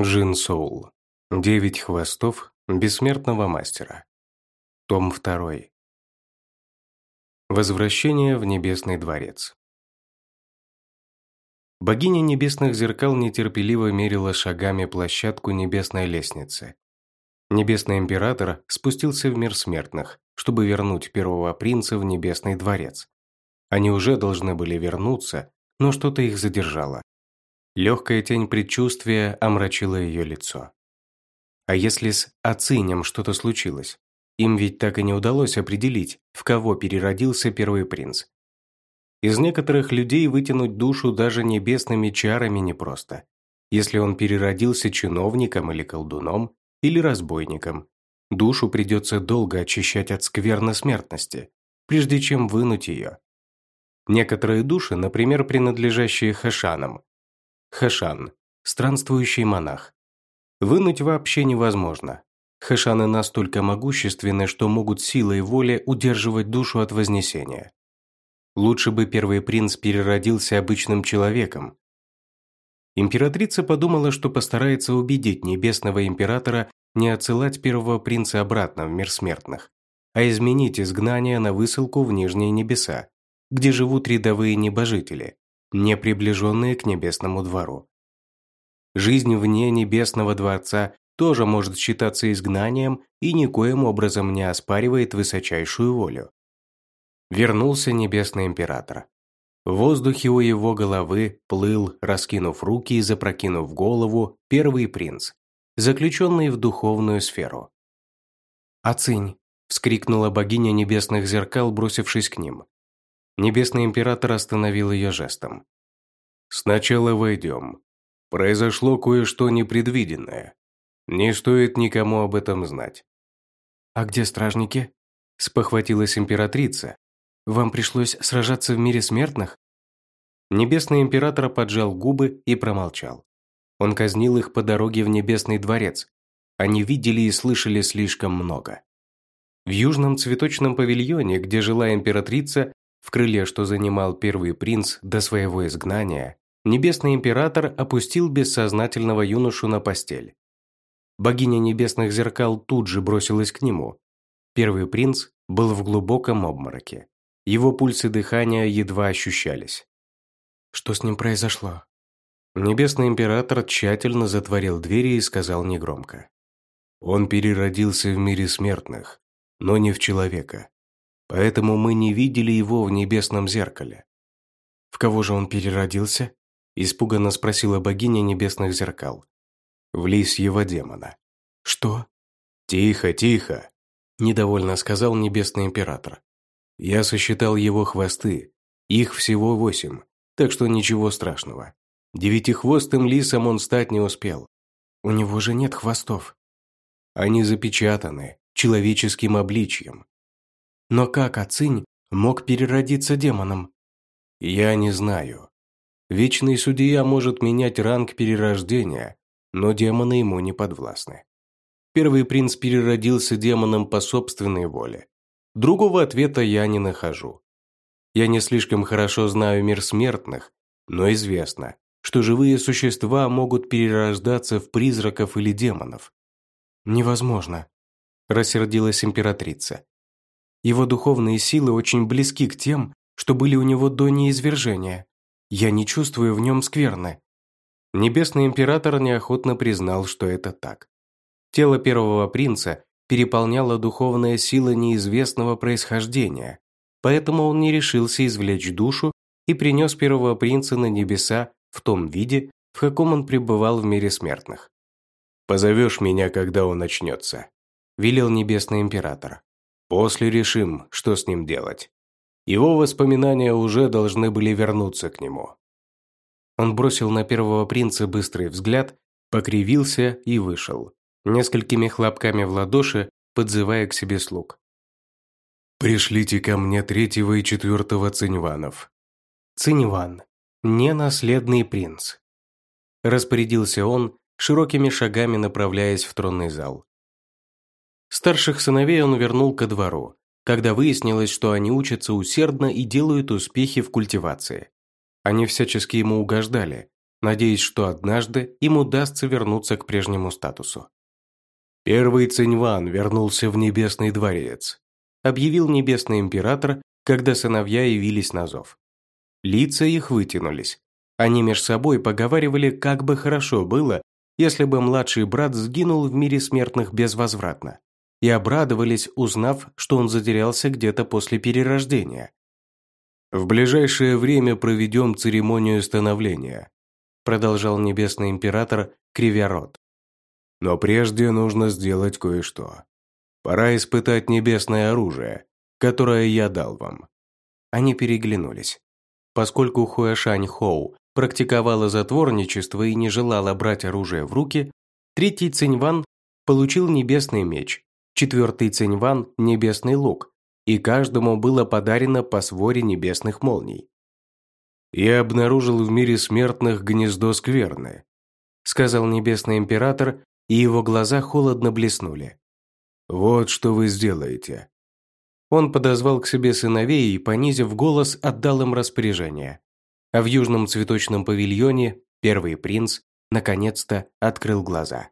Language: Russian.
Джин Соул. Девять хвостов бессмертного мастера. Том 2. Возвращение в Небесный дворец. Богиня небесных зеркал нетерпеливо мерила шагами площадку небесной лестницы. Небесный император спустился в мир смертных, чтобы вернуть первого принца в Небесный дворец. Они уже должны были вернуться, но что-то их задержало. Легкая тень предчувствия омрачила ее лицо. А если с Ацинем что-то случилось? Им ведь так и не удалось определить, в кого переродился первый принц. Из некоторых людей вытянуть душу даже небесными чарами непросто. Если он переродился чиновником или колдуном, или разбойником, душу придется долго очищать от скверны смертности, прежде чем вынуть ее. Некоторые души, например, принадлежащие Хашанам, Хэшан – странствующий монах. Вынуть вообще невозможно. Хэшаны настолько могущественны, что могут силой воли удерживать душу от вознесения. Лучше бы первый принц переродился обычным человеком. Императрица подумала, что постарается убедить небесного императора не отсылать первого принца обратно в мир смертных, а изменить изгнание на высылку в нижние небеса, где живут рядовые небожители, не приближенные к небесному двору. Жизнь вне небесного дворца тоже может считаться изгнанием и никоим образом не оспаривает высочайшую волю. Вернулся небесный император. В воздухе у его головы плыл, раскинув руки и запрокинув голову, первый принц, заключенный в духовную сферу. «Ацинь!» – вскрикнула богиня небесных зеркал, бросившись к ним. Небесный император остановил ее жестом. «Сначала войдем. Произошло кое-что непредвиденное. Не стоит никому об этом знать». «А где стражники?» – спохватилась императрица. «Вам пришлось сражаться в мире смертных?» Небесный император поджал губы и промолчал. Он казнил их по дороге в Небесный дворец. Они видели и слышали слишком много. В южном цветочном павильоне, где жила императрица, в крыле, что занимал первый принц до своего изгнания, небесный император опустил бессознательного юношу на постель. Богиня небесных зеркал тут же бросилась к нему. Первый принц был в глубоком обмороке. Его пульсы дыхания едва ощущались. Что с ним произошло? Небесный император тщательно затворил двери и сказал негромко. Он переродился в мире смертных, но не в человека. Поэтому мы не видели его в небесном зеркале. В кого же он переродился? Испуганно спросила богиня небесных зеркал. В лисьего демона. Что? Тихо, тихо, недовольно сказал небесный император. Я сосчитал его хвосты. Их всего восемь, так что ничего страшного. Девятихвостым лисом он стать не успел. У него же нет хвостов. Они запечатаны человеческим обличьем. Но как Ацинь мог переродиться демоном? Я не знаю. Вечный судья может менять ранг перерождения, но демоны ему не подвластны. Первый принц переродился демоном по собственной воле. Другого ответа я не нахожу. Я не слишком хорошо знаю мир смертных, но известно, что живые существа могут перерождаться в призраков или демонов. «Невозможно», – рассердилась императрица. Его духовные силы очень близки к тем, что были у него до неизвержения. Я не чувствую в нем скверны». Небесный император неохотно признал, что это так. Тело первого принца переполняла духовная сила неизвестного происхождения, поэтому он не решился извлечь душу и принес первого принца на небеса в том виде, в каком он пребывал в мире смертных. «Позовешь меня, когда он начнется», – велел небесный император. После решим, что с ним делать. Его воспоминания уже должны были вернуться к нему. Он бросил на первого принца быстрый взгляд, покривился и вышел, несколькими хлопками в ладоши, подзывая к себе слуг. «Пришлите ко мне третьего и четвертого Циньванов». «Циньван, ненаследный принц», – распорядился он, широкими шагами направляясь в тронный зал. Старших сыновей он вернул ко двору, когда выяснилось, что они учатся усердно и делают успехи в культивации. Они всячески ему угождали, надеясь, что однажды им удастся вернуться к прежнему статусу. «Первый Циньван вернулся в Небесный дворец», объявил Небесный император, когда сыновья явились на зов. Лица их вытянулись. Они между собой поговаривали, как бы хорошо было, если бы младший брат сгинул в мире смертных безвозвратно, и обрадовались, узнав, что он затерялся где-то после перерождения. «В ближайшее время проведем церемонию становления», продолжал Небесный Император, кривя рот. «Но прежде нужно сделать кое-что. Пора испытать небесное оружие, которое я дал вам». Они переглянулись. Поскольку Хуэшань Хоу практиковала затворничество и не желала брать оружие в руки, третий Циньван получил небесный меч, четвертый Циньван – небесный лук, и каждому было подарено по своре небесных молний. «Я обнаружил в мире смертных гнездо скверны», – сказал небесный император, и его глаза холодно блеснули. «Вот что вы сделаете». Он подозвал к себе сыновей и, понизив голос, отдал им распоряжение а в южном цветочном павильоне первый принц наконец-то открыл глаза.